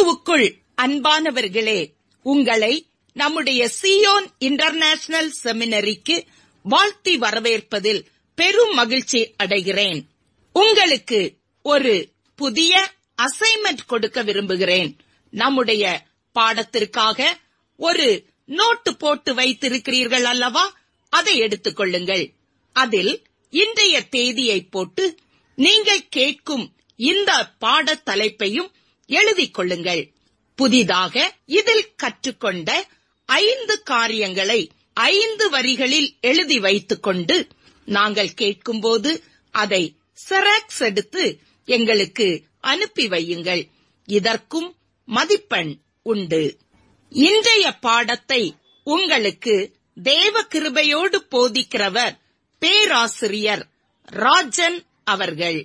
கிறிஸ்துவுக்குள் அன்பானவர்களே உங்களை நம்முடைய சியோன் இன்டர்நேஷனல் செமினரிக்கு வாழ்த்தி வரவேற்பதில் பெரும் மகிழ்ச்சி அடைகிறேன். உங்களுக்கு ஒரு புதிய அசைன்மெண்ட் கொடுக்க விரும்புகிறேன். நம்முடைய பாடத்திற்காக ஒரு நோட்டு போட்டு வைத்திருக்கிறீர்கள் அல்லவா? அதை எடுத்துக்கொள்ளுங்கள் அதில் இன்றைய தேதியை போட்டு நீங்கள் கேட்கும் இந்த பாட தலைப்பையும் எழுதிக் கொள்ளுங்கள் புதிதாக இதில் கற்றுக்கொண்ட ஐந்து காரியங்களை ஐந்து வரிகளில் எழுதி வைத்துக் கொண்டு நாங்கள் கேட்கும்போது அதை செராக்ஸ் எடுத்து எங்களுக்கு அனுப்பி வையுங்கள். இதற்கும் மதிப்பெண் உண்டு. இன்றைய பாடத்தை உங்களுக்கு தேவ கிருபையோடு போதிக்கிறவர் பேராசிரியர் ராஜன் அவர்கள்.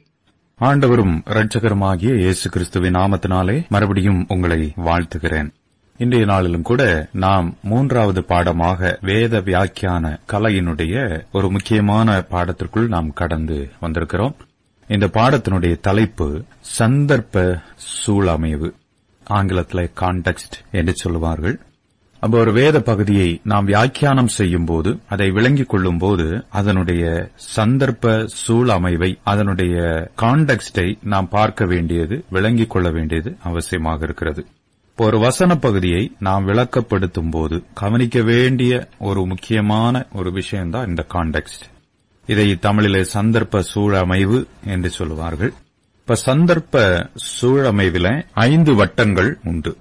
ஆண்டவரும் இரட்சகருமாகிய இயேசு கிறிஸ்துவின் நாமத்தினாலே மறுபடியும் உங்களை வாழ்த்துகிறேன். இன்றைய நாளிலும் கூட நாம் மூன்றாவது பாடமாக வேத வியாக்கியான கலையினுடைய ஒரு முக்கியமான பாடத்திற்குள் நாம் கடந்து வந்திருக்கிறோம். இந்த பாடத்தினுடைய தலைப்பு சந்தர்ப்ப சூழமைவு. ஆங்கிலத்தில் கான்டெக்ட் என்று சொல்லுவார்கள். அப்ப ஒரு வேத பகுதியை நாம் வியாக்கியானம் செய்யும் போது அதை விளங்கிக் கொள்ளும் போது அதனுடைய சந்தர்ப்ப சூழ் அமைவை அதனுடைய கான்டெக்ஸ்டை நாம் பார்க்க வேண்டியது விளங்கிக் கொள்ள வேண்டியது அவசியமாக இருக்கிறது. இப்போ ஒரு வசன பகுதியை நாம் விளக்கப்படுத்தும் போது கவனிக்க வேண்டிய ஒரு முக்கியமான ஒரு விஷயம்தான் இந்த கான்டெக்ஸ்ட் இதை தமிழிலே சந்தர்ப்ப சூழமைவு என்று சொல்லுவார்கள். இப்ப சந்தர்ப்ப சூழமைவில ஐந்து வட்டங்கள் உண்டு.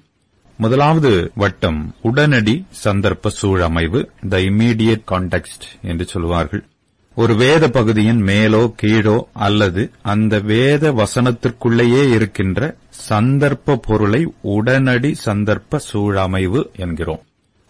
முதலாவது வட்டம் உடனடி சந்தர்ப்ப சூழமைவு த இம்மீடியட் கான்டெக்ட் என்று சொல்லுவார்கள் ஒரு வேத பகுதியின் மேலோ கீழோ அல்லது அந்த வேத வசனத்திற்குள்ளேயே இருக்கின்ற சந்தர்ப்ப பொருளை உடனடி சந்தர்ப்ப சூழமைவு என்கிறோம்.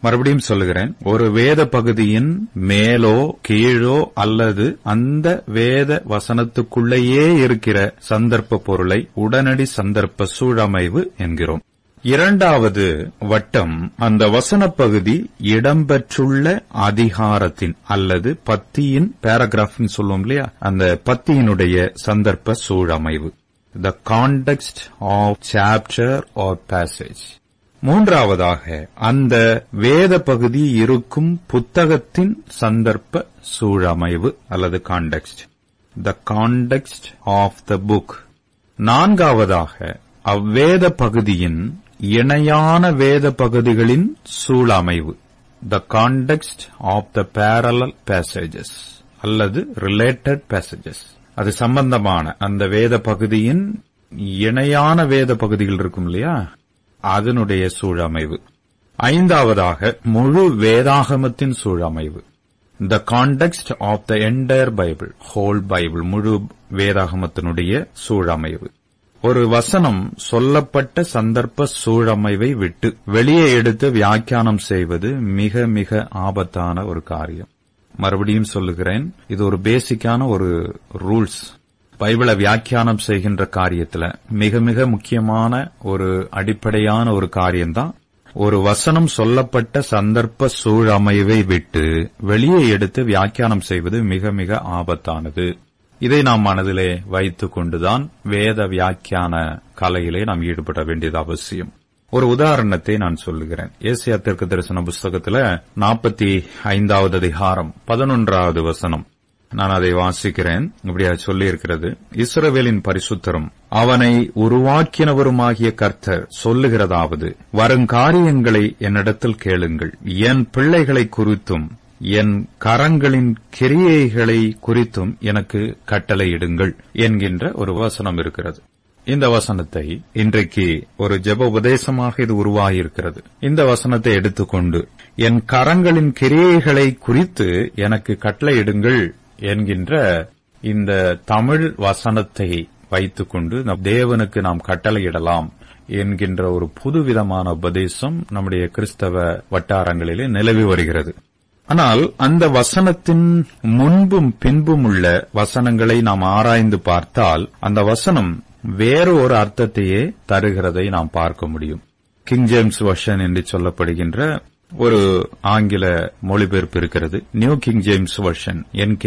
மறுபடியும் சொல்லுகிறேன் ஒரு வேத பகுதியின் மேலோ கீழோ அல்லது அந்த வேத வசனத்துக்குள்ளேயே இருக்கிற சந்தர்ப்ப பொருளை உடனடி சந்தர்ப்ப சூழமைவு என்கிறோம். இரண்டாவது வட்டம் அந்த வசனப் பகுதி இடம்பெற்றுள்ள அதிகாரத்தின் அல்லது பத்தியின் பேராகிராஃப்னு சொல்லுவோம் இல்லையா? அந்த பத்தியினுடைய சந்தர்ப்ப சூழமைவு. The context of chapter or passage மூன்றாவதாக அந்த வேத பகுதி இருக்கும் புத்தகத்தின் சந்தர்ப்ப சூழமைவு அல்லது context the context of the book நான்காவதாக அவ்வேத பகுதியின் இணையான வேத பகுதிகளின் சூழமைவு. The context of the parallel passages அல்லது ரிலேட்டட் பேசேஜஸ் அது சம்பந்தமான அந்த வேத பகுதியின் இணையான வேத பகுதிகள் இருக்கும் இல்லையா? அதனுடைய சூழமைவு. ஐந்தாவதாக முழு வேதாகமத்தின் சூழமைவு. The context of the entire Bible whole Bible முழு வேதாகமத்தினுடைய சூழமைவு. ஒரு வசனம் சொல்லப்பட்ட சந்தர்ப்ப சூழமைவை விட்டு வெளியே எடுத்து வியாக்கியானம் செய்வது மிக மிக ஆபத்தான ஒரு காரியம். மறுபடியும் சொல்லுகிறேன் இது ஒரு பேசிக்கான ஒரு ரூல்ஸ் பைபிளை வியாக்கியானம் செய்கின்ற காரியத்துல மிக மிக முக்கியமான ஒரு அடிப்படையான ஒரு காரியம்தான். ஒரு வசனம் சொல்லப்பட்ட சந்தர்ப்ப சூழமைவை விட்டு வெளியே எடுத்து வியாக்கியானம் செய்வது மிக மிக ஆபத்தானது. இதை நாம் மனதிலே வைத்துக் கொண்டுதான் வேத வியாக்கியான கலையிலே நாம் ஈடுபட வேண்டியது அவசியம். ஒரு உதாரணத்தை நான் சொல்லுகிறேன். ஏசியா தெற்கு தரிசன புஸ்தகத்துல நாற்பத்தி ஐந்தாவது அதிகாரம் பதினொன்றாவது வசனம். நான் அதை வாசிக்கிறேன். இப்படியா சொல்லியிருக்கிறது. இஸ்ரவேலின் பரிசுத்தரும் அவனை உருவாக்கினவருமாகிய கர்த்தர் சொல்லுகிறதாவது வருங்காரியங்களை என்னிடத்தில் கேளுங்கள். என் பிள்ளைகளை குறித்தும் என் கரங்களின் கிரியைகளை குறித்தும் எனக்கு கட்டளையிடுங்கள் என்கின்ற ஒரு வசனம் இருக்கிறது. இந்த வசனத்தை இன்றைக்கு ஒரு ஜெப உபதேசமாக இது உருவாகியிருக்கிறது. இந்த வசனத்தை எடுத்துக்கொண்டு என் கரங்களின் கிரியைகளை குறித்து எனக்கு கட்டளையிடுங்கள் என்கின்ற இந்த தமிழ் வசனத்தை வைத்துக்கொண்டு தேவனுக்கு நாம் கட்டளையிடலாம் என்கின்ற ஒரு புதுவிதமான உபதேசம் நம்முடைய கிறிஸ்தவ வட்டாரங்களிலே நிலவி வருகிறது. ஆனால் அந்த வசனத்தின் முன்பும் பின்பும் உள்ள வசனங்களை நாம் ஆராய்ந்து பார்த்தால் அந்த வசனம் வேறு ஒரு அர்த்தத்தையே தருகிறதை நாம் பார்க்க முடியும். கிங் ஜேம்ஸ் வர்ஷன் என்று சொல்லப்படுகின்ற ஒரு ஆங்கில மொழிபெயர்ப்பு இருக்கிறது. New King James Version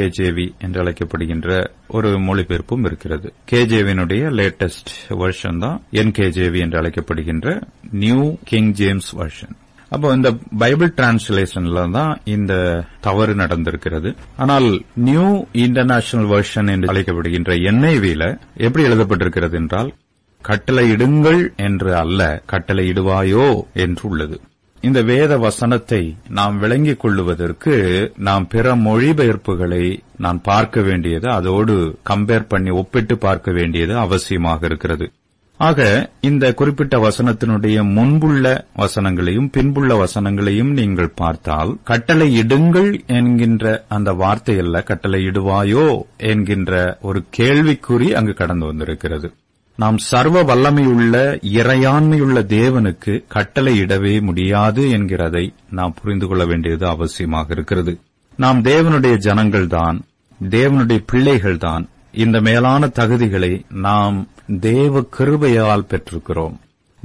JV என்று அழைக்கப்படுகின்ற ஒரு மொழிபெயர்ப்பும் இருக்கிறது. கேஜேவினுடைய லேட்டஸ்ட் வெர்ஷன் தான் என் கே ஜேவி என்று அழைக்கப்படுகின்ற நியூ கிங் ஜேம்ஸ் வெர்ஷன் அப்போ இந்த பைபிள் டிரான்ஸ்லேஷன்ல தான் இந்த தவறு நடந்திருக்கிறது. ஆனால் நியூ இன்டர்நேஷனல் வெர்ஷன் என்று அழைக்கப்படுகின்ற என்ஐவியில எப்படி எழுதப்பட்டிருக்கிறது என்றால் கட்டளையிடுங்கள் என்று அல்ல கட்டளையிடுவாயோ என்று உள்ளது. இந்த வேத வசனத்தை நாம் விளங்கிக் கொள்ளுவதற்கு நாம் பிற மொழிபெயர்ப்புகளை நான் பார்க்க வேண்டியது அதோடு கம்பேர் பண்ணி ஒப்பிட்டு பார்க்க வேண்டியது அவசியமாக இருக்கிறது. ஆக இந்த குறிப்பிட்ட வசனத்தினுடைய முன்புள்ள வசனங்களையும் பின்புள்ள வசனங்களையும் நீங்கள் பார்த்தால் கட்டளை இடுங்கள் என்கின்ற அந்த வார்த்தையல்ல கட்டளை இடுவாயோ என்கின்ற ஒரு கேள்விக்குறி அங்கு கடந்து வந்திருக்கிறது. நாம் சர்வ வல்லமையுள்ள இறையாண்மையுள்ள தேவனுக்கு கட்டளை இடவே முடியாது என்கிறதை நாம் புரிந்து கொள்ள வேண்டியது அவசியமாக இருக்கிறது. நாம் தேவனுடைய ஜனங்கள்தான் தேவனுடைய பிள்ளைகள்தான் இந்த மேலான தகுதிகளை நாம் தேவ கிருபையால் பெற்றிருக்கிறோம்.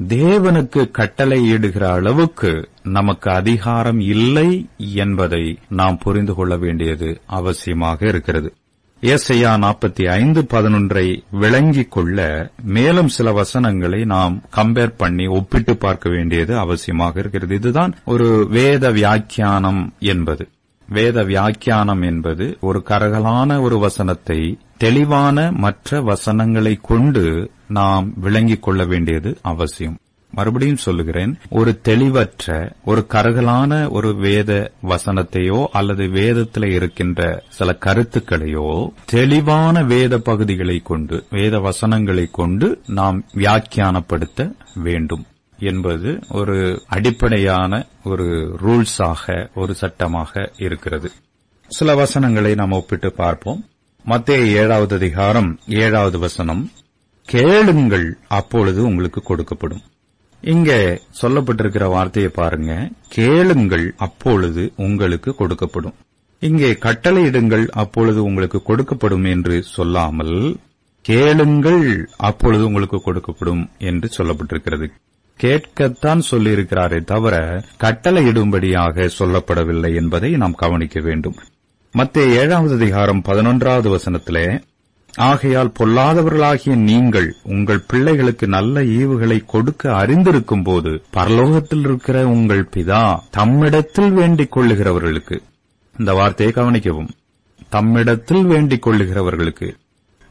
தேவனுக்கு கட்டளை இடுகிற அளவுக்கு நமக்கு அதிகாரம் இல்லை என்பதை நாம் புரிந்து கொள்ள வேண்டியது அவசியமாக இருக்கிறது. ஏசையா நாற்பத்தி ஐந்து பதினொன்றை விளங்கிக் கொள்ள மேலும் சில வசனங்களை நாம் கம்பேர் பண்ணி ஒப்பிட்டு பார்க்க வேண்டியது அவசியமாக இருக்கிறது. இதுதான் ஒரு வேத வியாக்கியானம் என்பது. வேத வியாக்கியானம் என்பது ஒரு கரகலான ஒரு வசனத்தை தெளிவான மற்ற வசனங்களை கொண்டு நாம் விளங்கிக் கொள்ள வேண்டியது அவசியம். மறுபடியும் சொல்லுகிறேன் ஒரு தெளிவற்ற ஒரு கரகலான ஒரு வேத வசனத்தையோ அல்லது வேதத்தில் இருக்கின்ற சில கருத்துக்களையோ தெளிவான வேத பகுதிகளை கொண்டு வேத வசனங்களை கொண்டு நாம் வியாக்கியானப்படுத்த வேண்டும். என்பது ஒரு அடிப்படையான ஒரு ரூல்ஸாக ஒரு சட்டமாக இருக்கிறது. சில வசனங்களை நாம் ஒப்பிட்டு பார்ப்போம். மத்திய ஏழாவது அதிகாரம் ஏழாவது வசனம். கேளுங்கள் அப்பொழுது உங்களுக்கு கொடுக்கப்படும். இங்க சொல்லப்பட்டிருக்கிற வார்த்தையை பாருங்க. கேளுங்கள் அப்பொழுது உங்களுக்கு கொடுக்கப்படும். இங்கே கட்டளையிடுங்கள் அப்பொழுது உங்களுக்கு கொடுக்கப்படும் என்று சொல்லாமல் கேளுங்கள் அப்பொழுது உங்களுக்கு கொடுக்கப்படும் என்று சொல்லப்பட்டிருக்கிறது. கேட்கத்தான் சொல்லியிருக்கிறாரே தவிர கட்டளையிடும்படியாக சொல்லப்படவில்லை என்பதை நாம் கவனிக்க வேண்டும். மத்திய ஏழாவது அதிகாரம் பதினொன்றாவது வசனத்திலே ஆகையால் பொல்லாதவர்களாகிய நீங்கள் உங்கள் பிள்ளைகளுக்கு நல்ல ஈவுகளை கொடுக்க அறிந்திருக்கும் போது பரலோகத்தில் இருக்கிற உங்கள் பிதா தம்மிடத்தில் வேண்டிக் கொள்ளுகிறவர்களுக்கு. இந்த வார்த்தையை கவனிக்கவும். தம்மிடத்தில் வேண்டிக் கொள்ளுகிறவர்களுக்கு.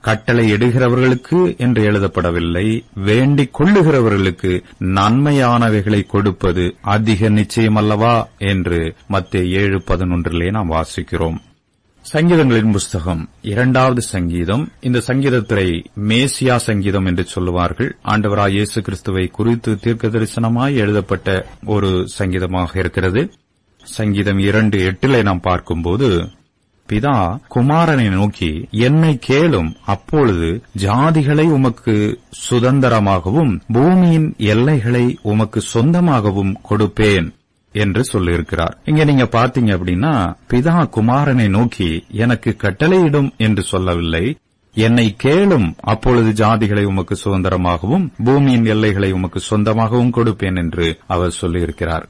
கட்டளை இடுகிறவர்களுக்கு என்று எழுதப்படவில்லை. வேண்டிக் கொள்ளுகிறவர்களுக்கு நன்மையானவைகளை கொடுப்பது அதிக நிச்சயமல்லவா என்று மத்திய ஏழு பதினொன்றிலே நாம் வாசிக்கிறோம். சங்கீதங்களின் புஸ்தகம் இரண்டாவது சங்கீதம். இந்த சங்கீதத்திரை மேசியா சங்கீதம் என்று சொல்லுவார்கள். ஆண்டவராய் இயேசு கிறிஸ்துவை குறித்து தீர்க்க தரிசனமாய் எழுதப்பட்ட ஒரு சங்கீதமாக இருக்கிறது. சங்கீதம் இரண்டு எட்டிலே நாம் பார்க்கும்போது பிதா குமாரனை நோக்கி என்னை கேளும் அப்பொழுது ஜாதிகளை உமக்கு சுதந்திரமாகவும் பூமியின் எல்லைகளை உமக்கு சொந்தமாகவும் கொடுப்பேன் என்று சொல்லியிருக்கிறார். இங்க நீங்க பாத்தீங்க அப்படின்னா பிதா குமாரனை நோக்கி எனக்கு கட்டளையிடும் என்று சொல்லவில்லை. என்னை கேளும் அப்பொழுது ஜாதிகளை உமக்கு சுதந்திரமாகவும் பூமியின் எல்லைகளை உமக்கு சொந்தமாகவும் கொடுப்பேன் என்று அவர் சொல்லியிருக்கிறார்.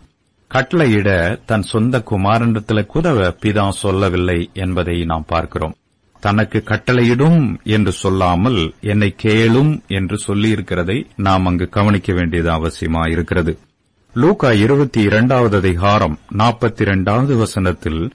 கட்டளையிட தன் சொந்த குமாரனிடத்தில் குதவ பிதா சொல்லவில்லை என்பதை நாம் பார்க்கிறோம். தனக்கு கட்டளையிடும் என்று சொல்லாமல் என்னை கேளும் என்று சொல்லியிருக்கிறதை நாம் அங்கு கவனிக்க வேண்டியது அவசியமாயிருக்கிறது லூகா இருபத்தி இரண்டாவது அதிகாரம் நாற்பத்தி இரண்டாவது வசனத்தில்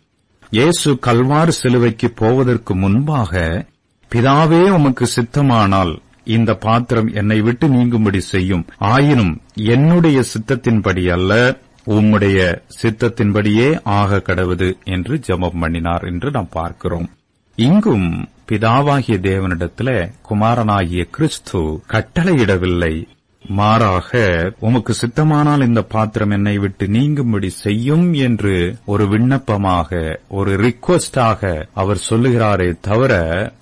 இயேசு கல்வாறு சிலுவைக்கு போவதற்கு முன்பாக பிதாவே உமக்கு சித்தமானால் இந்த பாத்திரம் என்னை விட்டு நீங்கும்படி செய்யும். ஆயினும் என்னுடைய சித்தத்தின்படி அல்ல. உம்முடைய சித்தத்தின்படியே ஆக கடவுது என்று ஜெபம் பண்ணினார் என்று நாம் பார்க்கிறோம். இங்கும் பிதாவாகிய தேவனிடத்தில் குமாரனாகிய கிறிஸ்து கட்டளையிடவில்லை. மாறாக உமக்கு சித்தமானால் இந்த பாத்திரம் என்னை விட்டு நீங்கும்படி செய்யும் என்று ஒரு விண்ணப்பமாக ஒரு ரிக்வஸ்டாக அவர் சொல்லுகிறாரே தவிர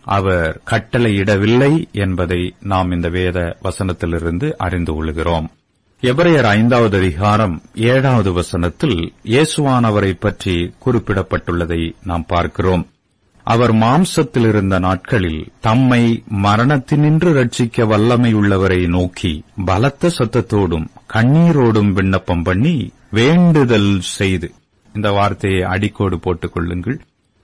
அவர் கட்டளையிடவில்லை என்பதை நாம் இந்த வேத வசனத்திலிருந்து அறிந்து கொள்கிறோம். எபிரேயர் ஐந்தாவது அதிகாரம் ஏழாவது வசனத்தில் இயேசுவானவரை பற்றி குறிப்பிடப்பட்டுள்ளதை நாம் பார்க்கிறோம். அவர் மாம்சத்தில் இருந்த நாட்களில் தம்மை மரணத்தினின்று ரட்சிக்க வல்லமையுள்ளவரை நோக்கி பலத்த சத்தத்தோடும் கண்ணீரோடும் விண்ணப்பம் பண்ணி வேண்டுதல் செய்து. இந்த வார்த்தையை அடிக்கோடு போட்டுக் கொள்ளுங்கள்.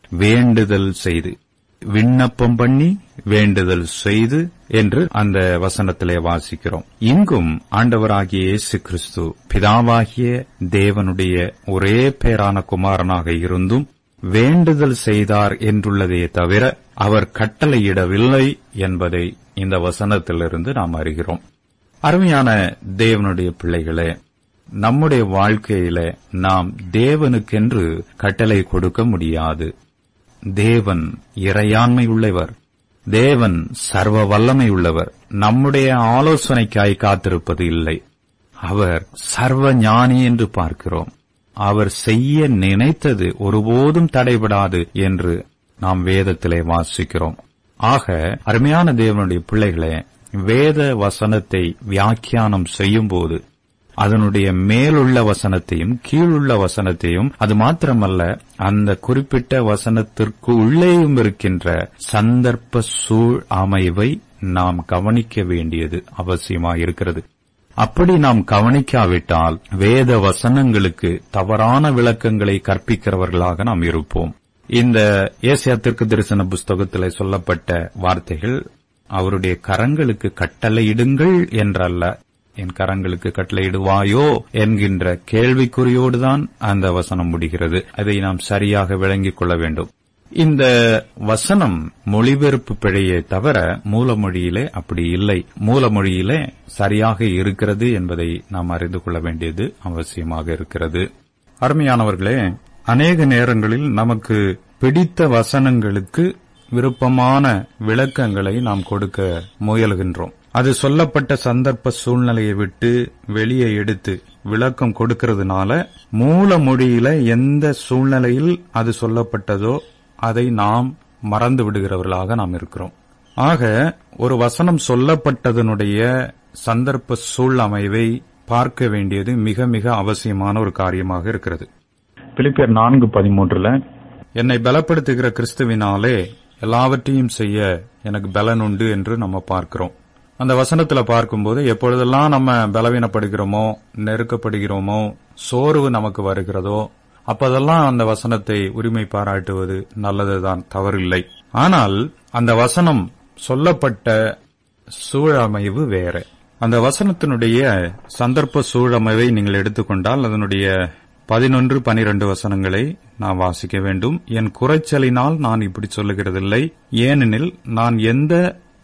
வேண்டுதல் செய்து. விண்ணப்பம் பண்ணி வேண்டுதல் செய்து என்று அந்த வசனத்திலே வாசிக்கிறோம். இங்கும் ஆண்டவராகிய இயேசு கிறிஸ்து பிதாவாகிய தேவனுடைய ஒரே பேரான குமாரனாக இருந்தும் வேண்டுதல் செய்தார் என்றுள்ளதே தவிர அவர் கட்டளையிடவில்லை என்பதை இந்த வசனத்திலிருந்து நாம் அறிகிறோம். அருமையான தேவனுடைய பிள்ளைகளே நம்முடைய வாழ்க்கையில நாம் தேவனுக்கென்று கட்டளை கொடுக்க முடியாது. தேவன் இறையாண்மை உள்ளவர் தேவன் சர்வ வல்லமை உள்ளவர் நம்முடைய ஆலோசனைக்காய் காத்திருப்பது இல்லை. அவர் சர்வ ஞானி என்று பார்க்கிறோம். அவர் செய்ய நினைத்தது ஒருபோதும் தடைபடாது என்று நாம் வேதத்திலே வாசிக்கிறோம். ஆக அருமையான தேவனுடைய பிள்ளைகளே வேத வசனத்தை வியாக்கியானம் செய்யும்போது அதனுடைய மேலுள்ள வசனத்தையும் கீழுள்ள வசனத்தையும் அது மாத்திரமல்ல அந்த குறிப்பிட்ட வசனத்திற்கு உள்ளேயும் இருக்கின்ற சந்தர்ப்ப சூழ் அமைவை நாம் கவனிக்க வேண்டியது அவசியமாயிருக்கிறது அப்படி நாம் கவனிக்காவிட்டால் வேத வசனங்களுக்கு தவறான விளக்கங்களை கற்பிக்கிறவர்களாக நாம் இருப்போம். இந்த ஏசியா திருக்கு தரிசன புஸ்தகத்தில் சொல்லப்பட்ட வார்த்தைகள் அவருடைய கரங்களுக்கு கட்டளையிடுங்கள் என்றல்ல என் கரங்களுக்கு கட்டளையிடுவாயோ என்கின்ற கேள்விக்குறியோடுதான் அந்த வசனம் முடிகிறது. அதை நாம் சரியாக விளங்கிக் கொள்ள வேண்டும். இந்த வசனம் மொழிபெயர்ப்பு பிழையே தவிர மூலமொழியிலே அப்படி இல்லை. மூலமொழியிலே சரியாக இருக்கிறது என்பதை நாம் அறிந்து கொள்ள வேண்டியது அவசியமாக இருக்கிறது. அருமையானவர்களே அநேக நேரங்களில் நமக்கு பிடித்த வசனங்களுக்கு விருப்பமான விளக்கங்களை நாம் கொடுக்க முயல்கின்றோம். அது சொல்லப்பட்ட சந்தர்ப்ப சூழ்நிலையை விட்டு வெளியே எடுத்து விளக்கம் கொடுக்கிறதுனால மூல மொழியில எந்த சூழ்நிலையில் அது சொல்லப்பட்டதோ அதை நாம் மறந்து விடுகிறவர்களாக நாம் இருக்கிறோம். ஆக ஒரு வசனம் சொல்லப்பட்டதனுடைய சந்தர்ப்ப சூழ் அமைவை பார்க்க வேண்டியது மிக மிக அவசியமான ஒரு காரியமாக இருக்கிறது. பிலிப்பியர் நான்கு பதிமூன்றுல என்னை பலப்படுத்துகிற கிறிஸ்துவினாலே எல்லாவற்றையும் செய்ய எனக்கு பலன் உண்டு என்று நம்ம பார்க்கிறோம். அந்த வசனத்துல பார்க்கும்போது எப்பொழுதெல்லாம் நம்ம பலவீனப்படுகிறோமோ நெருக்கப்படுகிறோமோ சோர்வு நமக்கு வருகிறதோ அப்பதெல்லாம் அந்த வசனத்தை உரிமை பாராட்டுவது நல்லதுதான் தவறில்லை. ஆனால் அந்த வசனம் சொல்லப்பட்ட சூழமைவு வேற. அந்த வசனத்தினுடைய சந்தர்ப்ப சூழமைவை நீங்கள் எடுத்துக்கொண்டால் அதனுடைய பதினொன்று பனிரெண்டு வசனங்களை நான் வாசிக்க வேண்டும். என் குறைச்சலினால் நான் இப்படி சொல்லுகிறதில்லை. ஏனெனில் நான் எந்த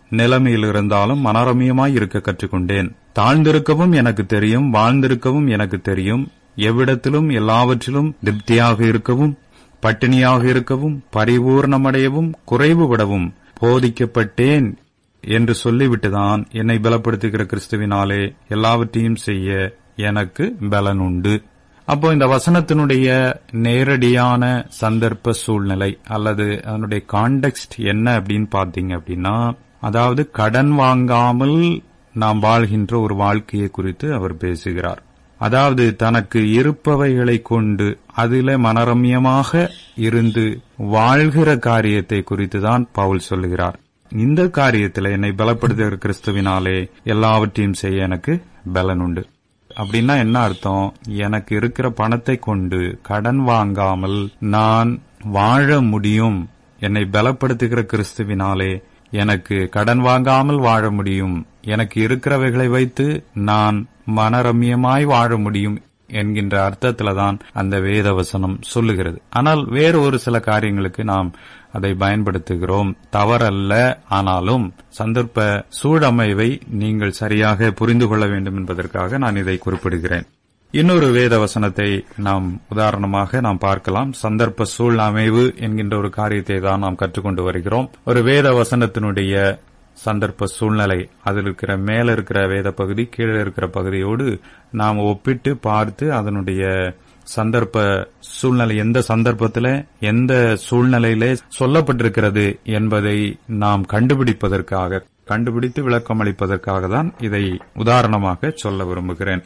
நிலைமையில் இருந்தாலும் மனரமியமாய் இருக்க கற்றுக்கொண்டேன். தாழ்ந்திருக்கவும் எனக்கு தெரியும் வாழ்ந்திருக்கவும் எனக்கு தெரியும். எவ்விடத்திலும் எல்லாவற்றிலும் திருப்தியாக இருக்கவும் பட்டினியாக இருக்கவும் பரிபூர்ணமடையவும் குறைவுபடவும் போதிக்கப்பட்டேன் என்று சொல்லிவிட்டுதான் என்னை பலப்படுத்துகிற கிறிஸ்துவினாலே எல்லாவற்றையும் செய்ய எனக்கு பலன் உண்டு அப்போ இந்த வசனத்தினுடைய நேரடியான சந்தர்ப்ப சூழ்நிலை அல்லது அதனுடைய கான்டெக்ட் என்ன அப்படின்னு பாத்தீங்க அப்படின்னா அதாவது கடன் வாங்காமல் நாம் வாழ்கின்ற ஒரு வாழ்க்கையை குறித்து அவர் பேசுகிறார். அதாவது தனக்கு இருப்பவைகளை கொண்டு அதில மனரம்யமாக இருந்து வாழ்கிற காரியத்தை குறித்து தான் பவுல் சொல்லுகிறார். இந்த காரியத்தில் என்னை பலப்படுத்துகிற கிறிஸ்துவினாலே எல்லாவற்றையும் செய்ய எனக்கு பலன் உண்டு. அப்படின்னா என்ன அர்த்தம்? எனக்கு இருக்கிற பணத்தை கொண்டு கடன் வாங்காமல் நான் வாழ முடியும். என்னை பலப்படுத்துகிற கிறிஸ்துவினாலே எனக்கு கடன் வாங்காமல் வாழ முடியும். எனக்கு இருக்கிறவைகளை வைத்து நான் மனரம்யமாய் வாழ முடியும் என்கின்ற அர்த்தத்துல தான் அந்த வேதவசனம் சொல்லுகிறது. ஆனால் வேறு ஒரு சில காரியங்களுக்கு நாம் அதை பயன்படுத்துகிறோம். தவறல்ல ஆனாலும் சந்தர்ப்ப சூழமைவை நீங்கள் சரியாக புரிந்து கொள்ள வேண்டும் என்பதற்காக நான் இதை குறிப்பிடுகிறேன். இன்னொரு வேத வசனத்தை நாம் உதாரணமாக நாம் பார்க்கலாம். சந்தர்ப்ப சூழ் அமைவு என்கின்ற ஒரு காரியத்தை தான் நாம் கற்றுக்கொண்டு வருகிறோம். ஒரு வேத வசனத்தினுடைய சந்தர்ப்ப சூழ்நிலை அதில் இருக்கிற மேல இருக்கிற வேத பகுதி கீழே இருக்கிற பகுதியோடு நாம் ஒப்பிட்டு பார்த்து அதனுடைய சந்தர்ப்ப சூழ்நிலை எந்த சந்தர்ப்பத்தில் எந்த சூழ்நிலையிலே சொல்லப்பட்டிருக்கிறது என்பதை நாம் கண்டுபிடிப்பதற்காக கண்டுபிடித்து விளக்கம் அளிப்பதற்காக தான் இதை உதாரணமாக சொல்ல விரும்புகிறேன்.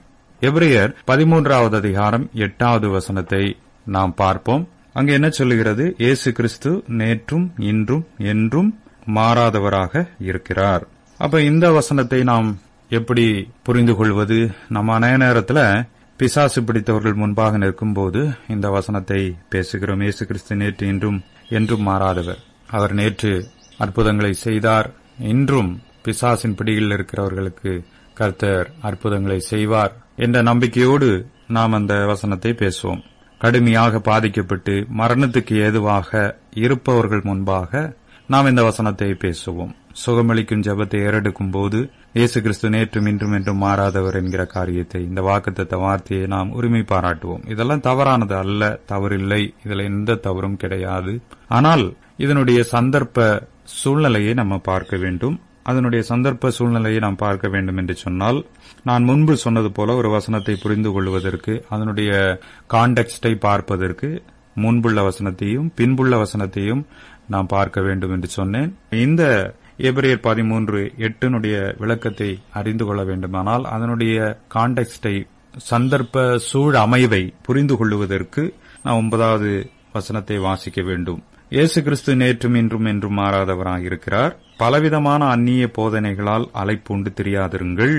எப்ரியர் பதிமூன்றாவது அதிகாரம் எட்டாவது வசனத்தை நாம் பார்ப்போம். அங்கு என்ன சொல்லுகிறது? இயேசு கிறிஸ்து நேற்றும் இன்றும் என்றும் மாறாதவராக இருக்கிறார். அப்ப இந்த வசனத்தை நாம் எப்படி புரிந்து கொள்வது? நம்ம அநேக நேரத்தில் பிசாசு பிடித்தவர்கள் முன்பாக நிற்கும்போது இந்த வசனத்தை பேசுகிறோம். இயேசு கிறிஸ்து நேற்று இன்றும் என்றும் மாறாதவர். அவர் நேற்று அற்புதங்களை செய்தார். இன்றும் பிசாசின் பிடியில் இருக்கிறவர்களுக்கு கர்த்தர் அற்புதங்களை செய்வார். என்ற நம்பிக்கையோடு நாம் அந்த வசனத்தை பேசுவோம். கடுமையாக பாதிக்கப்பட்டு மரணத்துக்கு ஏதுவாக இருப்பவர்கள் முன்பாக நாம் இந்த வசனத்தை பேசுவோம். சுகமளிக்கும் ஜெபத்தை ஏறெடுக்கும் போது இயேசு கிறிஸ்து நேற்றும் இன்றும் என்றும் மாறாதவர் என்கிற காரியத்தை இந்த வாக்குத்த வார்த்தையை நாம் உரிமை பாராட்டுவோம் இதெல்லாம் தவறானது அல்ல தவறில்லை. இதுல எந்த தவறும் கிடையாது. ஆனால் இதனுடைய சந்தர்ப்ப சூழ்நிலையை நம்ம பார்க்க வேண்டும். அதனுடைய சந்தர்ப்ப சூழ்நிலையை நாம் பார்க்க வேண்டும் என்று சொன்னால் நான் முன்பு சொன்னது போல ஒரு வசனத்தை புரிந்து கொள்வதற்கு அதனுடைய கான்டெக்ஸ்டை பார்ப்பதற்கு முன்புள்ள வசனத்தையும் பின்புள்ள வசனத்தையும் நாம் பார்க்க வேண்டும் என்று சொன்னேன். இந்த எபிரியர் பதிமூன்று எட்டினுடைய விளக்கத்தை அறிந்து கொள்ள வேண்டுமானால் அதனுடைய கான்டெக்ஸ்டை சந்தர்ப்ப சூழ் அமைவை புரிந்து கொள்வதற்கு நாம் ஒன்பதாவது வசனத்தை வாசிக்க வேண்டும். இயேசு கிறிஸ்து நேற்றும் இன்றும் என்றும் மாறாதவராக இருக்கிறார் பலவிதமான அந்நிய போதனைகளால் அலைப்புண்டு தெரியாதிருங்கள்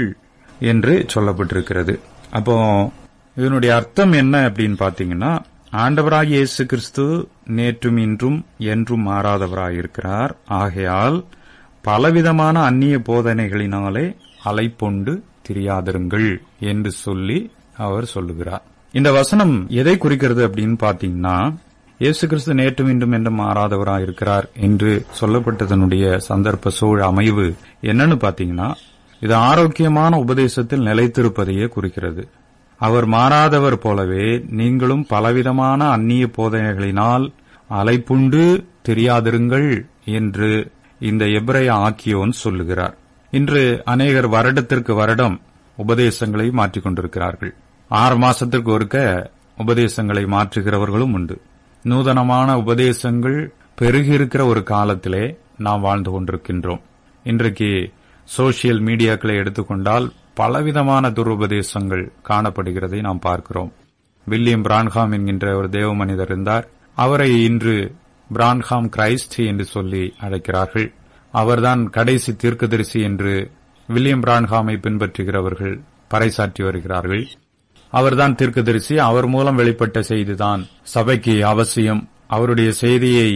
என்று சொல்லப்பட்டிருக்கிறது. அப்போ இதனுடைய அர்த்தம் என்ன அப்படின்னு பாத்தீங்கன்னா ஆண்டவராக இயேசு கிறிஸ்து நேற்றும் இன்றும் என்றும் மாறாதவராக இருக்கிறார் ஆகையால் பலவிதமான அந்நிய போதனைகளினாலே அலைப்புண்டு திரியாதிருங்கள் என்று சொல்லி அவர் சொல்லுகிறார். இந்த வசனம் எதை குறிக்கிறது அப்படின்னு பாத்தீங்கன்னா இயேசு கிறிஸ்து நேற்றும் இன்றும் என்றும் மாறாதவராக இருக்கிறார் என்று சொல்லப்பட்டதனுடைய சந்தர்ப்ப சூழ் அமைவு என்னன்னு பாத்தீங்கன்னா இது ஆரோக்கியமான உபதேசத்தில் நிலைத்திருப்பதையே குறிக்கிறது. அவர் மாறாதவர் போலவே நீங்களும் பலவிதமான அந்நிய போதனைகளினால் அலைப்புண்டு தெரியாதிருங்கள் என்று இந்த எப்ரைய ஆக்கியோன் சொல்லுகிறார். இன்று அநேகர் வருடத்திற்கு வருடம் உபதேசங்களை மாற்றிக் கொண்டிருக்கிறார்கள் ஆறு மாசத்திற்கு ஒருக்க உபதேசங்களை மாற்றுகிறவர்களும் உண்டு. நூதனமான உபதேசங்கள் பெருகியிருக்கிற ஒரு காலத்திலே நாம் வாழ்ந்து கொண்டிருக்கின்றோம். இன்றைக்கு சோசியல் மீடியாக்களை எடுத்துக்கொண்டால் பலவிதமான துருபதேசங்கள் காணப்படுகிறதை நாம் பார்க்கிறோம். வில்லியம் பிரான்ஹாம் என்கின்ற ஒரு தேவ மனிதர் இருந்தார். அவரை இன்று பிரான்ஹாம் கிரைஸ்ட் என்று சொல்லி அழைக்கிறார்கள். அவர்தான் கடைசி தீர்க்கதரிசி என்று வில்லியம் பிரான்ஹாமை பின்பற்றுகிறவர்கள் பறைசாற்றி வருகிறார்கள். அவர்தான் தீர்க்கதரிசி அவர் மூலம் வெளிப்பட்ட செய்திதான். சபைக்கு அவசியம். அவருடைய செய்தியை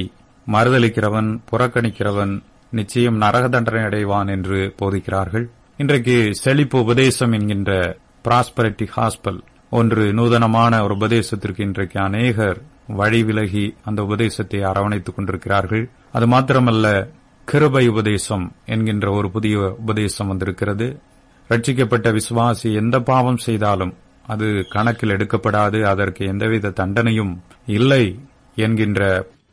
மறுதளிக்கிறவன் புறக்கணிக்கிறவன் நிச்சயம் நரக தண்டனை அடைவான் என்று போதிக்கிறார்கள். இன்றைக்கு செழிப்பு உபதேசம் என்கின்ற பிராஸ்பரிட்டி ஹாஸ்பல் ஒன்று நூதனமான ஒரு உபதேசத்திற்கு இன்றைக்கு அநேகர் வழி விலகி அந்த உபதேசத்தை அரவணைத்துக் கொண்டிருக்கிறார்கள். அது மாத்திரமல்ல கிருபை உபதேசம் என்கின்ற ஒரு புதிய உபதேசம் வந்திருக்கிறது. ரட்சிக்கப்பட்ட விசுவாசி எந்த பாவம் செய்தாலும் அது கணக்கில் எடுக்கப்படாது அதற்கு எந்தவித தண்டனையும் இல்லை என்கின்ற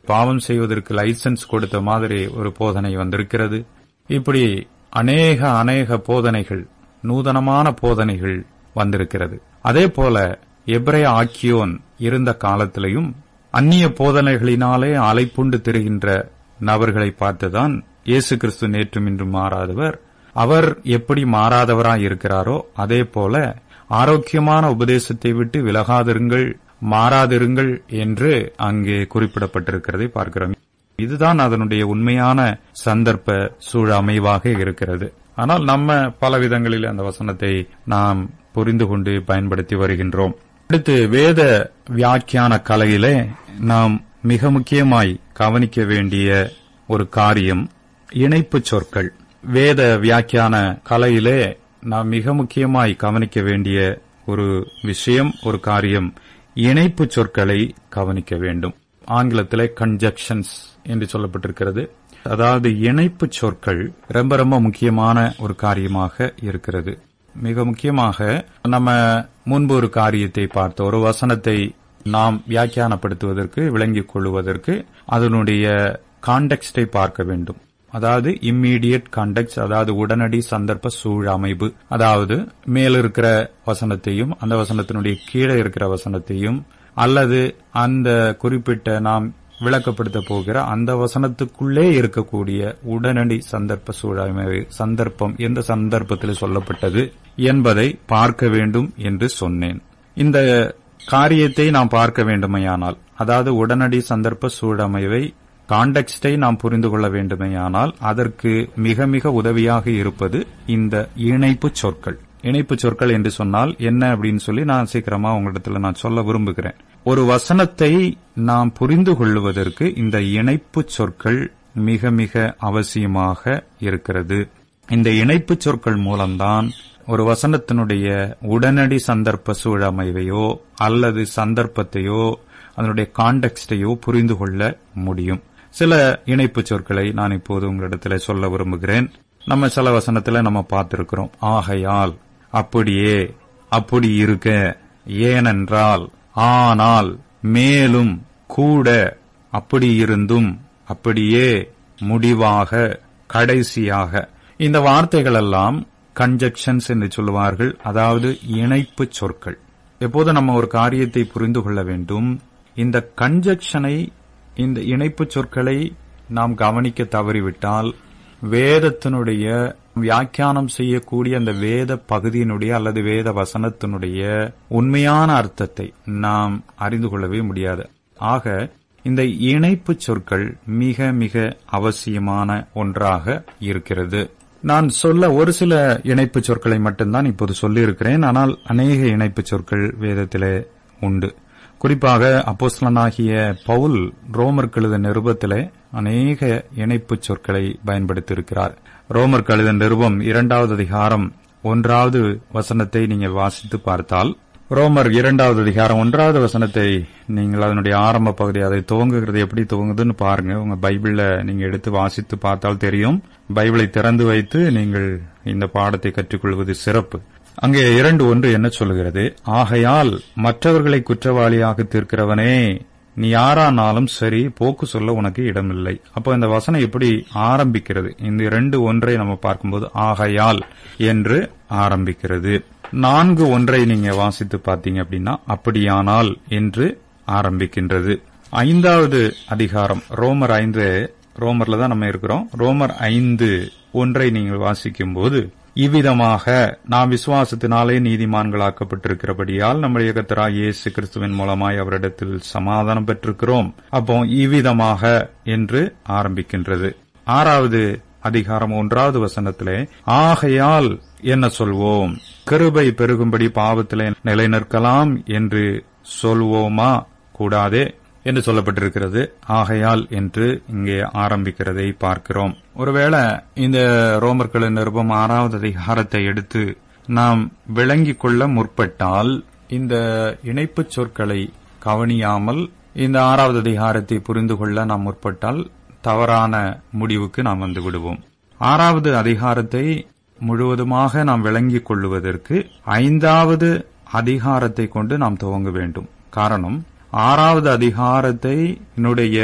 பாவம் செய்வதற்கு லைசன்ஸ் கொடுத்த மாதிரி ஒரு போதனை வந்திருக்கிறது. இப்படி அநேக அநேக போதனைகள் நூதனமான போதனைகள் வந்திருக்கிறது. அதே போல எப்ரே ஆக்கியோன் இருந்த காலத்திலையும் அந்நிய போதனைகளினாலே அலைப்புண்டு திரிகின்ற நபர்களை பார்த்துதான் இயேசு கிறிஸ்து நேற்றும் இன்றும் மாறாதவர். அவர் எப்படி மாறாதவராய் இருக்கிறாரோ அதே போல ஆரோக்கியமான உபதேசத்தை விட்டு விலகாதிருங்கள் மாறாதிருங்கள் என்று அங்கே குறிப்பிடப்பட்டிருக்கிறதை பார்க்கிறோம். இதுதான் அதனுடைய உண்மையான சந்தர்ப்ப சூழ அமைவாக இருக்கிறது. ஆனால் நம்ம பல விதங்களில் அந்த வசனத்தை நாம் புரிந்து கொண்டு பயன்படுத்தி வருகின்றோம். அடுத்து வேத வியாக்கியான கலையிலே நாம் மிக முக்கியமாய் கவனிக்க வேண்டிய ஒரு காரியம் இணைப்பு சொற்கள். வேத வியாக்கியான கலையிலே நாம் மிக முக்கியமாய் கவனிக்க வேண்டிய ஒரு விஷயம் ஒரு காரியம் இணைப்பு சொற்களை கவனிக்க வேண்டும். ஆங்கிலத்திலே கன்ஜக்ஷன்ஸ் என்று சொல்லப்பட்டிருக்கிறது. அதாவது இணைப்பு சொற்கள் ரொம்ப ரொம்ப முக்கியமான ஒரு காரியமாக இருக்கிறது. மிக முக்கியமாக நம்ம முன்பு ஒரு காரியத்தை பார்த்த ஒரு வசனத்தை நாம் வியாக்கியானப்படுத்துவதற்கு விளங்கிக் கொள்வதற்கு அதனுடைய கான்டெக்டை பார்க்க வேண்டும். அதாவது இம்மீடியட் கான்டெக்ட் அதாவது உடனடி சந்தர்ப்ப சூழ் அமைப்பு அதாவது மேல இருக்கிற வசனத்தையும் அந்த வசனத்தினுடைய கீழே இருக்கிற வசனத்தையும் அல்லது அந்த குறிப்பிட்ட நாம் விளக்கப்படுத்த போகிற அந்த வசனத்துக்குள்ளே இருக்கக்கூடிய உடனடி சந்தர்ப்ப சூழமைவு சந்தர்ப்பம் எந்த சந்தர்ப்பத்தில் சொல்லப்பட்டது என்பதை பார்க்க வேண்டும் என்று சொன்னேன். இந்த காரியத்தை நாம் பார்க்க வேண்டுமையானால் அதாவது உடனடி சந்தர்ப்ப சூழமைவை கான்டெக்ஸ்டை நாம் புரிந்து கொள்ள வேண்டுமேயானால் அதற்கு மிக மிக உதவியாக இருப்பது இந்த இணைப்பு சொற்கள். இணைப்பு சொற்கள் என்று சொன்னால் என்ன அப்படின்னு சொல்லி நான் சீக்கிரமா உங்களிடத்துல நான் சொல்ல விரும்புகிறேன். ஒரு வசனத்தை நாம் புரிந்து கொள்வதற்கு இந்த இணைப்பு சொற்கள் மிக மிக அவசியமாக இருக்கிறது. இந்த இணைப்பு சொற்கள் மூலம்தான் ஒரு வசனத்தினுடைய உடனடி சந்தர்ப்ப சூழமைவையோ அல்லது சந்தர்ப்பத்தையோ அதனுடைய காண்டெக்ஸ்டையோ புரிந்து கொள்ள முடியும். சில இணைப்பு சொற்களை நான் இப்போது உங்களிடத்தில் சொல்ல விரும்புகிறேன். நம்ம சில வசனத்துல நம்ம பார்த்திருக்கிறோம். ஆகையால் அப்படியே அப்படி இருக்க ஏனென்றால் ஆனால் மேலும் கூட அப்படி இருந்தும் அப்படியே முடிவாக கடைசியாக. இந்த வார்த்தைகள் எல்லாம் கன்ஜெக்ஷன்ஸ் என்று சொல்லுவார்கள். அதாவது இணைப்பு சொற்கள். எப்போது நம்ம ஒரு காரியத்தை புரிந்து கொள்ள வேண்டும் இந்த கன்ஜெக்ஷனை இந்த இணைப்பு சொற்களை நாம் கவனிக்க தவறிவிட்டால் வேதத்தினுடைய வியாக்கியானம் செய்யக்கூடிய அந்த வேத பகுதியினுடைய அல்லது வேத வசனத்தினுடைய உண்மையான அர்த்தத்தை நாம் அறிந்து கொள்ளவே முடியாது. ஆக இந்த இணைப்பு சொற்கள் மிக மிக அவசியமான ஒன்றாக இருக்கிறது. நான் சொல்ல ஒரு சில இணைப்பு சொற்களை மட்டும்தான் இப்போது சொல்லியிருக்கிறேன். ஆனால் அநேக இணைப்பு சொற்கள் வேதத்திலே உண்டு. குறிப்பாக அப்போஸ்லனாகிய பவுல் ரோமர் கழுத நிருபத்திலே அநேக இணைப்பு சொற்களை பயன்படுத்தியிருக்கிறார். ரோமர் கழுத நிருபம் இரண்டாவது அதிகாரம் ஒன்றாவது வசனத்தை நீங்கள் வாசித்து பார்த்தால் ரோமர் இரண்டாவது அதிகாரம் ஒன்றாவது வசனத்தை நீங்கள் அதனுடைய ஆரம்ப பகுதி அதை துவங்குகிறது எப்படி துவங்குதுன்னு பாருங்க. உங்க பைபிள நீங்க எடுத்து வாசித்து பார்த்தால் தெரியும். பைபிளை திறந்து வைத்து நீங்கள் இந்த பாடத்தை கற்றுக்கொள்வது சிறப்பு. அங்கே இரண்டு ஒன்று என்ன சொல்லுகிறது? ஆகையால் மற்றவர்களை குற்றவாளியாக தீர்க்கிறவனே நீ யாரானாலும் சரி போக்கு சொல்ல உனக்கு இடமில்லை. அப்போ இந்த வசனம் எப்படி ஆரம்பிக்கிறது? இந்த இரண்டு ஒன்றை நம்ம பார்க்கும்போது ஆகையால் என்று ஆரம்பிக்கிறது. நான்கு ஒன்றை நீங்க வாசித்து பார்த்தீங்க அப்படின்னா அப்படியானால் என்று ஆரம்பிக்கின்றது. ஐந்தாவது அதிகாரம் ரோமர் ஐந்து ரோமர்ல தான் நம்ம இருக்கிறோம். ரோமர் ஐந்து ஒன்றை நீங்கள் வாசிக்கும் போது இவ்விதமாக நாம் விசுவாசத்தினாலே நீதிமான்களாக்கப்பட்டிருக்கிறபடியால் நம்முடைய கத்தரா இயேசு கிறிஸ்துவின் மூலமாய் அவரிடத்தில் சமாதானம் பெற்றிருக்கிறோம். அப்போ இவ்விதமாக என்று ஆரம்பிக்கின்றது. ஆறாவது அதிகாரம் ஒன்றாவது வசனத்திலே ஆகையால் என்ன சொல்வோம்? கிருபை பெருகும்படி பாவத்திலே நிலைநிற்கலாம் என்று சொல்வோமா? கூடாதே. என்று சொல்லப்பட்டிருக்கிறது. ஆகையால் என்று இங்கே ஆரம்பிக்கிறதை பார்க்கிறோம். ஒருவேளை இந்த ரோமர்களின் நிருபம் ஆறாவது அதிகாரத்தை எடுத்து நாம் விளங்கிக் கொள்ள முற்பட்டால் இந்த இணைப்புச் சொற்களை கவனியாமல் இந்த ஆறாவது அதிகாரத்தை புரிந்து கொள்ள நாம் முற்பட்டால் தவறான முடிவுக்கு நாம் வந்து விடுவோம். ஆறாவது அதிகாரத்தை முழுவதுமாக நாம் விளங்கிக் கொள்ளுவதற்கு ஐந்தாவது அதிகாரத்தை கொண்டு நாம் துவங்க வேண்டும். காரணம் ஆறாவது அதிகாரத்தை என்னுடைய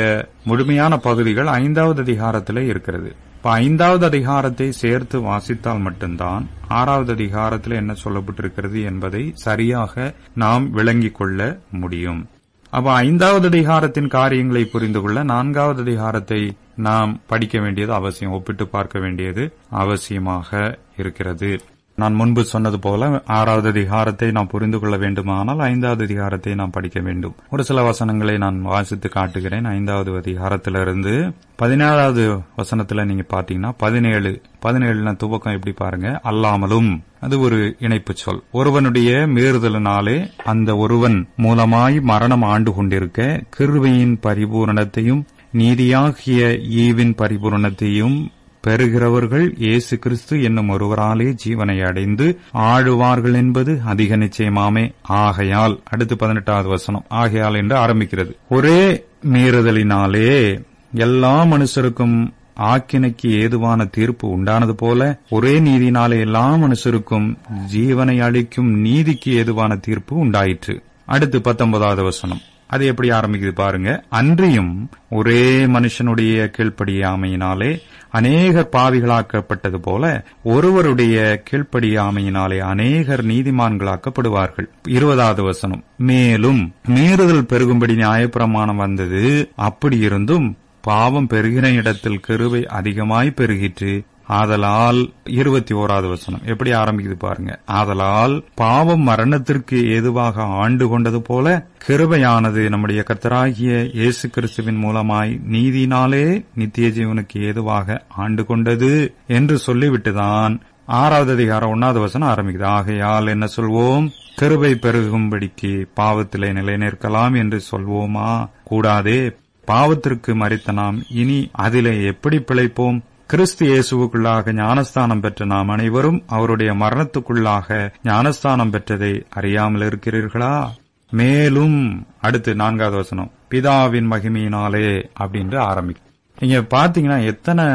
முழுமையான பகுதிகள் ஐந்தாவது அதிகாரத்தில் இருக்கிறது. இப்ப ஐந்தாவது அதிகாரத்தை சேர்த்து வாசித்தால் மட்டும்தான் ஆறாவது அதிகாரத்தில் என்ன சொல்லப்பட்டிருக்கிறது என்பதை சரியாக நாம் விளங்கிக் கொள்ள முடியும். அப்ப ஐந்தாவது அதிகாரத்தின் காரியங்களை புரிந்து கொள்ள நான்காவது அதிகாரத்தை நாம் படிக்க வேண்டியது அவசியம் ஒப்பிட்டு பார்க்க வேண்டியது அவசியமாக இருக்கிறது. நான் முன்பு சொன்னது போல ஆறாவது அதிகாரத்தை நாம் புரிந்து கொள்ள வேண்டுமானால் ஐந்தாவது அதிகாரத்தை நாம் படிக்க வேண்டும். ஒரு சில வசனங்களை நான் வாசித்து காட்டுகிறேன். ஐந்தாவது அதிகாரத்திலிருந்து பதினேழாவது வசனத்துல நீங்க பாத்தீங்கன்னா பதினேழு. பதினேழுல துவக்கம் எப்படி பாருங்க? அல்லாமலும். அது ஒரு இணைப்பு சொல். ஒருவனுடைய மீறுதலினாலே அந்த ஒருவன் மூலமாய் மரணம் ஆண்டு கொண்டிருக்க கிருவையின் பரிபூரணத்தையும் நீதியாகிய ஈவின் பரிபூரணத்தையும் பெறுகிறவர்கள் இயேசு கிறிஸ்து என்னும் ஒருவராலே ஜீவனை அடைந்து ஆழுவார்கள் என்பது அதிக நிச்சயமாமே. ஆகையால் அடுத்து பதினெட்டாவது வசனம் ஆகையால் என்று ஆரம்பிக்கிறது. ஒரே மீறுதலினாலே எல்லா மனுஷருக்கும் ஆக்கினைக்கு ஏதுவான தீர்ப்பு உண்டானது போல ஒரே நீதினாலே எல்லா மனுஷருக்கும் ஜீவனை அளிக்கும் நீதிக்கு ஏதுவான தீர்ப்பு உண்டாயிற்று. அடுத்து பத்தொன்பதாவது வசனம். அது எப்படி ஆரம்பிக்குது பாருங்க. அன்றியும் ஒரே மனுஷனுடைய கீழ்ப்படியாமையினாலே அநேகர் பாவிகளாக்கப்பட்டது போல ஒருவருடைய கீழ்ப்படியாமையினாலே அநேகர் நீதிமான்களாக்கப்படுவார்கள். இருபதாவது வசனம். மேலும் மீறுதல் பெருகும்படி நியாயப்பிரமாணம் வந்தது. அப்படி இருந்தும் பாவம் பெருகின இடத்தில் கருவை அதிகமாய் பெருகிற்று. ஆதலால் இருபத்தி ஓராவது வசனம். எப்படி ஆரம்பிக்குது பாருங்க. ஆதலால் பாவம் மரணத்திற்கு ஏதுவாக ஆண்டு கொண்டது போல கிருபையானது நம்முடைய கர்த்தராகிய இயேசு கிறிஸ்துவின் மூலமாய் நீதினாலே நித்திய ஜீவனுக்கு ஏதுவாக ஆண்டு கொண்டது என்று சொல்லிவிட்டுதான் ஆறாவது அதிகாரம் ஒன்னாவது வசனம் ஆரம்பிக்குது. ஆகையால் என்ன சொல்வோம்? கிருபை பெருகும்படிக்கு பாவத்திலே நிலை நிற்கலாம் என்று சொல்வோமா? கூடாதே. பாவத்திற்கு மறித்த நாம் இனி அதிலே எப்படி பிழைப்போம்? கிறிஸ்து இயேசுவுக்குள்ளாக ஞானஸ்தானம் பெற்ற நாம் அனைவரும் அவருடைய மரணத்துக்குள்ளாக ஞானஸ்தானம் பெற்றதை அறியாமல் இருக்கிறீர்களா? மேலும் அடுத்து நான்காவது வசனம் பிதாவின் மகிமையினாலே அப்படின்று ஆரம்பிக்கும். நீங்க பாத்தீங்கன்னா எத்தனை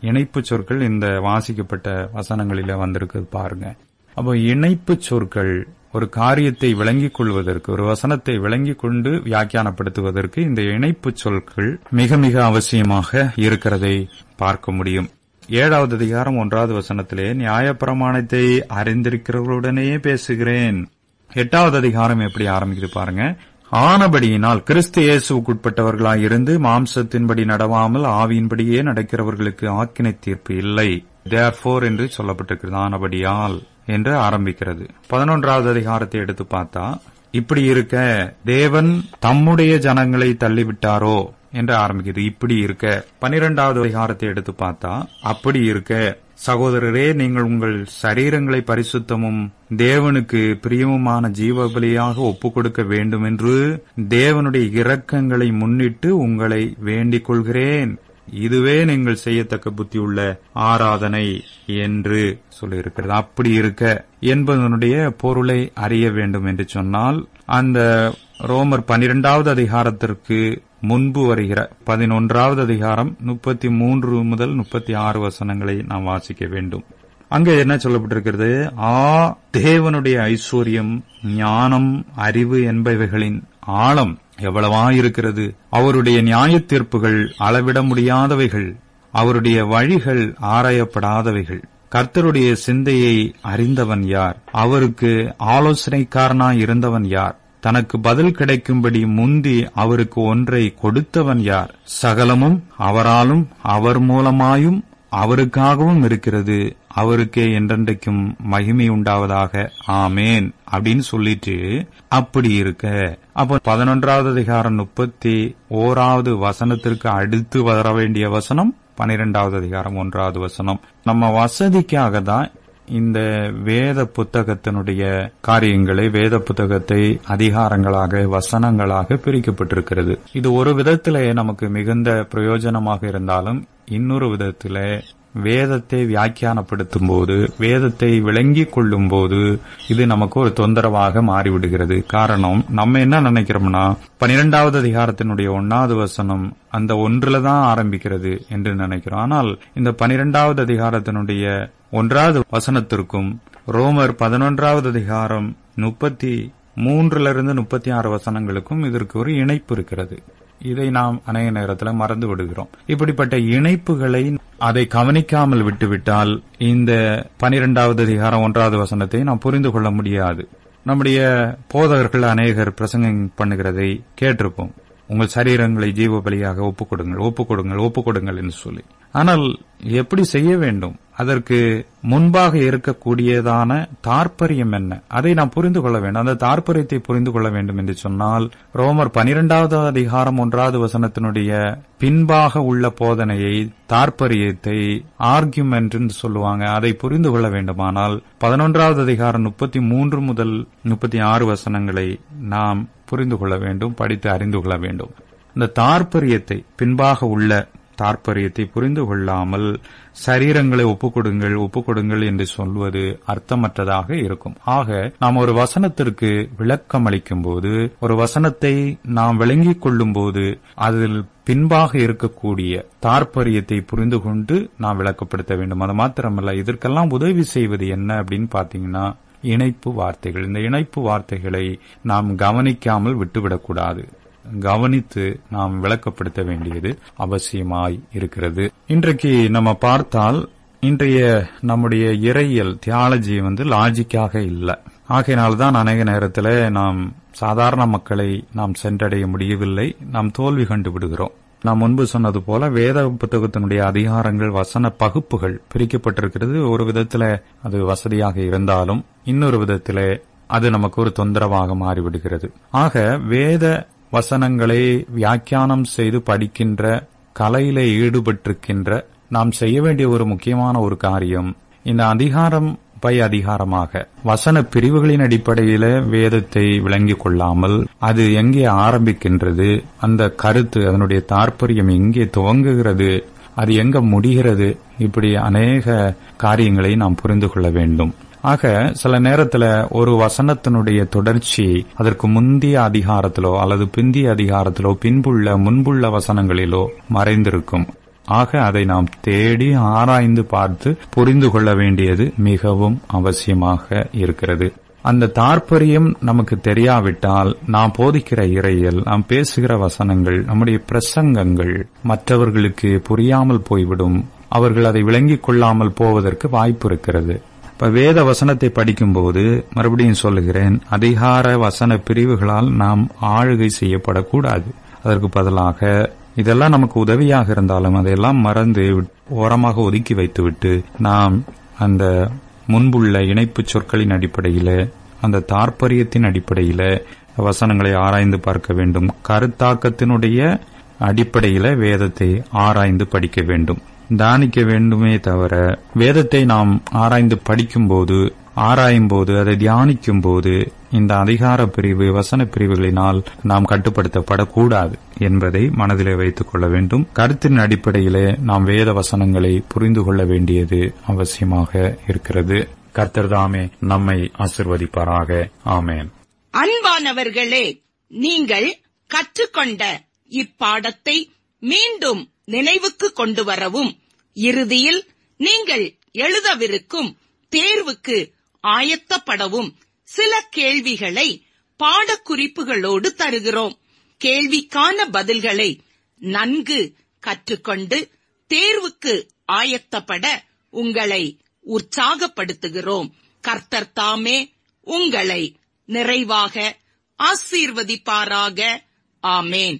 இணைப்பு சொற்கள் இந்த வாசிக்கப்பட்ட வசனங்களில வந்திருக்கு பாருங்க. அப்போ இணைப்பு சொற்கள் ஒரு காரியத்தை விளங்கிக் கொள்வதற்கு ஒரு வசனத்தை விளங்கிக் கொண்டு வியாக்கியானப்படுத்துவதற்கு இந்த இணைப்பு சொற்கள் மிக மிக அவசியமாக இருக்கிறதை பார்க்க முடியும். ஏழாவது அதிகாரம் ஒன்றாவது வசனத்திலே நியாயப்பிரமாணத்தை அறிந்திருக்கிறவர்களுடனேயே பேசுகிறேன். எட்டாவது அதிகாரம் எப்படி ஆரம்பிக்குது பாருங்க. ஆனபடியினால் கிறிஸ்து இயேசுக்குட்பட்டவர்களாய் இருந்து மாம்சத்தின்படி நடவாமல் ஆவியின்படியே நடக்கிறவர்களுக்கு ஆக்கினை தீர்ப்பு இல்லை. தேர்ஃபோர் என்று சொல்லப்பட்டிருக்கிறது ஆனபடியால். என்று ஆரம்பிக்கிறது. பதினொன்றாவது அதிகாரத்தை எடுத்து பார்த்தா இப்படி இருக்க தேவன் தம்முடைய ஜனங்களை தள்ளிவிட்டாரோ என்று ஆரம்பிக்குது இப்படி இருக்க. பனிரெண்டாவது அதிகாரத்தை எடுத்து பார்த்தா அப்படி இருக்க. சகோதரரே நீங்கள் உங்கள் சரீரங்களை பரிசுத்தமும் தேவனுக்கு பிரியமுமான ஜீவபலியாக ஒப்பு கொடுக்க வேண்டும் என்று தேவனுடைய இரக்கங்களை முன்னிட்டு உங்களை வேண்டிக் கொள்கிறேன். இதுவே நீங்கள் செய்யத்தக்க புத்தியுள்ள ஆராதனை என்று சொல்லியிருக்கிறது. அப்படி இருக்க என்பதனுடைய பொருளை அறிய வேண்டும் என்று சொன்னால் அந்த ரோமர் பனிரெண்டாவது அதிகாரத்திற்கு முன்பு வருகிற பதினொன்றாவது அதிகாரம் முப்பத்தி மூன்று முதல் முப்பத்தி ஆறு வசனங்களை நாம் வாசிக்க வேண்டும். அங்கே என்ன சொல்லப்பட்டிருக்கிறது? ஆ தேவனுடைய ஐஸ்வர்யம் ஞானம் அறிவு என்பவைகளின் ஆழம் எவ்வளவா இருக்கிறது அவருடைய நியாய தீர்ப்புகள் அளவிட முடியாதவைகள். அவருடைய வழிகள் ஆராயப்படாதவைகள். கர்த்தருடைய சிந்தையை அறிந்தவன் யார்? அவருக்கு ஆலோசனைக்காரனாய் இருந்தவன் யார்? தனக்கு பதில் கிடைக்கும்படி முந்தி அவருக்கு ஒன்றை கொடுத்தவன் யார்? சகலமும் அவராலும் அவர் மூலமாயும் அவருக்காகவும் இருக்கிறது அவருக்கே என்றென்றைக்கும் மகிமை உண்டாவதாக. ஆமேன். அப்படின்னு சொல்லிட்டு அப்படி இருக்க. அப்போ பதினொன்றாவது அதிகாரம் முப்பத்தி ஓராவது வசனத்திற்கு அடுத்து வர வேண்டிய வசனம் பனிரெண்டாவது அதிகாரம் ஒன்றாவது வசனம். நம்ம வசதிக்காக தான் இந்த வேத புத்தகத்தினுடைய காரியங்களை வேத புத்தகத்தை அதிகாரங்களாக வசனங்களாக பிரிக்கப்பட்டிருக்கிறது. இது ஒரு விதத்திலே நமக்கு மிகுந்த பிரயோஜனமாக இருந்தாலும் இன்னொரு விதத்துல வேதத்தை வியாக்கியானப்படுத்தும் போது வேதத்தை விளங்கி கொள்ளும் போது இது நமக்கு ஒரு தொந்தரவாக மாறிவிடுகிறது. காரணம் நம்ம என்ன நினைக்கிறோம்னா பனிரெண்டாவது அதிகாரத்தினுடைய ஒன்னாவது வசனம் அந்த ஒன்றுல தான் ஆரம்பிக்கிறது என்று நினைக்கிறோம். ஆனால் இந்த பனிரெண்டாவது அதிகாரத்தினுடைய ஒன்றாவது வசனத்திற்கும் ரோமர் பதினொன்றாவது அதிகாரம் முப்பத்தி மூன்றுல இருந்து முப்பத்தி ஆறு வசனங்களுக்கும் இதற்கு ஒரு இணைப்பு இருக்கிறது. இதை நாம் அநேக நேரத்தில் மறந்து விடுகிறோம். இப்படிப்பட்ட இணைப்புகளை அதை கவனிக்காமல் விட்டுவிட்டால் இந்த பனிரெண்டாவது அதிகாரம் ஒன்றாவது வசனத்தை நாம் புரிந்து கொள்ள முடியாது. நம்முடைய போதகர்கள் அநேகர் பிரசங்கம் பண்ணுகிறதை கேட்டிருப்போம். உங்கள் சரீரங்களை ஜீவ பலியாக ஒப்புக் கொடுங்கள் ஒப்புக் கொடுங்கள் ஒப்புக் கொடுங்கள் என்று சொல்லி. ஆனால் எப்படி செய்ய வேண்டும்? அதற்கு முன்பாக இருக்கக்கூடியதான தாற்பயம் என்ன? அதை நாம் புரிந்து கொள்ள வேண்டும். அந்த தாற்பயத்தை புரிந்து கொள்ள வேண்டும் என்று சொன்னால் ரோமர் பனிரெண்டாவது அதிகாரம் ஒன்றாவது வசனத்தினுடைய பின்பாக உள்ள போதனையை தாற்பயத்தை ஆர்குமெண்ட் என்று சொல்லுவாங்க. அதை புரிந்து கொள்ள வேண்டுமானால் பதினொன்றாவது அதிகாரம் முப்பத்தி மூன்று முதல் முப்பத்தி ஆறு வசனங்களை நாம் புரிந்து கொள்ள வேண்டும் படித்து அறிந்து கொள்ள வேண்டும். இந்த தாற்பயத்தை பின்பாக உள்ள தாற்பயத்தை புரிந்து கொள்ளாமல் சரீரங்களை ஒப்புக்கொடுங்கள் ஒப்புக்கொடுங்கள் என்று சொல்வது அர்த்தமற்றதாக இருக்கும். ஆக நாம் ஒரு வசனத்திற்கு விளக்கம் அளிக்கும் போது ஒரு வசனத்தை நாம் விளங்கிக் கொள்ளும் போது அதில் பின்பாக இருக்கக்கூடிய தாற்பரியத்தை புரிந்து கொண்டு நாம் விளக்கப்படுத்த வேண்டும். அது மாத்திரமல்ல இதற்கெல்லாம் உதவி செய்வது என்ன அப்படின்னு பாத்தீங்கன்னா இணைப்பு வார்த்தைகள். இந்த இணைப்பு வார்த்தைகளை நாம் கவனிக்காமல் விட்டுவிடக்கூடாது. கவனித்து நாம் விளக்கப்படுத்த வேண்டியது அவசியமாய் இருக்கிறது. இன்றைக்கு நம்ம பார்த்தால் இன்றைய நம்முடைய இறையியல் தியாலஜி வந்து லாஜிக்காக இல்லை. ஆகையினால்தான் அநேக நேரத்தில் நாம் சாதாரண மக்களை நாம் சென்றடைய முடியவில்லை. நாம் தோல்வி கண்டு விடுகிறோம் நான் முன்பு சொன்னது போல வேத புத்தகத்தினுடைய அதிகாரங்கள் வசன பகுப்புகள் பிரிக்கப்பட்டிருக்கிறது. ஒரு விதத்தில் அது வசதியாக இருந்தாலும் இன்னொரு விதத்தில் அது நமக்கு ஒரு தொந்தரவாக மாறிவிடுகிறது. ஆக வேத வசனங்களை வியாக்கியானம் செய்து படிக்கின்ற கலையில ஈடுபட்டிருக்கின்ற நாம் செய்ய வேண்டிய ஒரு முக்கியமான ஒரு காரியம். இந்த அதிகாரம் பை அதிகாரமாக வசன பிரிவுகளின் அடிப்படையில வேதத்தை விளங்கிக் கொள்ளாமல் அது எங்கே ஆரம்பிக்கின்றது அந்த கருத்து அதனுடைய தாற்பயம் எங்கே துவங்குகிறது அது எங்க முடிகிறது இப்படி அநேக காரியங்களை நாம் புரிந்து கொள்ள வேண்டும். ஆக சில நேரத்துல ஒரு வசனத்தினுடைய தொடர்ச்சி அதற்கு முந்தைய அதிகாரத்திலோ அல்லது பிந்திய அதிகாரத்திலோ பின்புள்ள முன்புள்ள வசனங்களிலோ மறைந்திருக்கும். ஆக அதை நாம் தேடி ஆராய்ந்து பார்த்து புரிந்து கொள்ள வேண்டியது மிகவும் அவசியமாக இருக்கிறது. அந்த தாற்பரியம் நமக்கு தெரியாவிட்டால் நாம் போதிக்கிற இறையல் நாம் பேசுகிற வசனங்கள் நம்முடைய பிரசங்கங்கள் மற்றவர்களுக்கு புரியாமல் போய்விடும். அவர்கள் அதை விளங்கிக் கொள்ளாமல் போவதற்கு வாய்ப்பு இருக்கிறது. இப்ப வேத வசனத்தை படிக்கும்போது மறுபடியும் சொல்லுகிறேன் அதிகார வசன பிரிவுகளால் நாம் ஆளுகை செய்யப்படக்கூடாது. அதற்கு பதிலாக இதெல்லாம் நமக்கு உதவியாக இருந்தாலும் அதையெல்லாம் மறந்து ஓரமாக ஒதுக்கி வைத்துவிட்டு நாம் அந்த முன்புள்ள இணைப்பு சொற்களின் அடிப்படையில அந்த தாற்பரியத்தின் அடிப்படையில வசனங்களை ஆராய்ந்து பார்க்க வேண்டும். கருத்தாக்கத்தினுடைய அடிப்படையில வேதத்தை ஆராய்ந்து படிக்க வேண்டும். தானிக்க வேண்டுமே தவிர வேதத்தை நாம் ஆராய்ந்து படிக்கும்போது ஆராயும் போது அதை தியானிக்கும் போது இந்த அதிகார பிரிவு வசன பிரிவுகளினால் நாம் கட்டுப்படுத்தப்படக்கூடாது என்பதை மனதிலே வைத்துக் கொள்ள வேண்டும். கருத்தின் அடிப்படையிலே நாம் வேத வசனங்களை புரிந்து கொள்ள வேண்டியது அவசியமாக இருக்கிறது. கர்த்தர்தாமே நம்மை ஆசிர்வதிப்பாராக. ஆமேன். அன்பானவர்களே நீங்கள் கற்றுக்கொண்ட இப்பாடத்தை மீண்டும் நினைவுக்கு கொண்டு வரவும் இறுதியில் நீங்கள் எழுதவிருக்கும் தேர்வுக்கு ஆயத்தப்படவும் சில கேள்விகளை பாடக்குறிப்புகளோடு தருகிறோம். கேள்விக்கான பதில்களை நன்கு கற்றுக்கொண்டு தேர்வுக்கு ஆயத்தப்பட உங்களை உற்சாகப்படுத்துகிறோம். கர்த்தர் தாமே உங்களை நிறைவாக ஆசீர்வதிப்பாராக. ஆமேன்.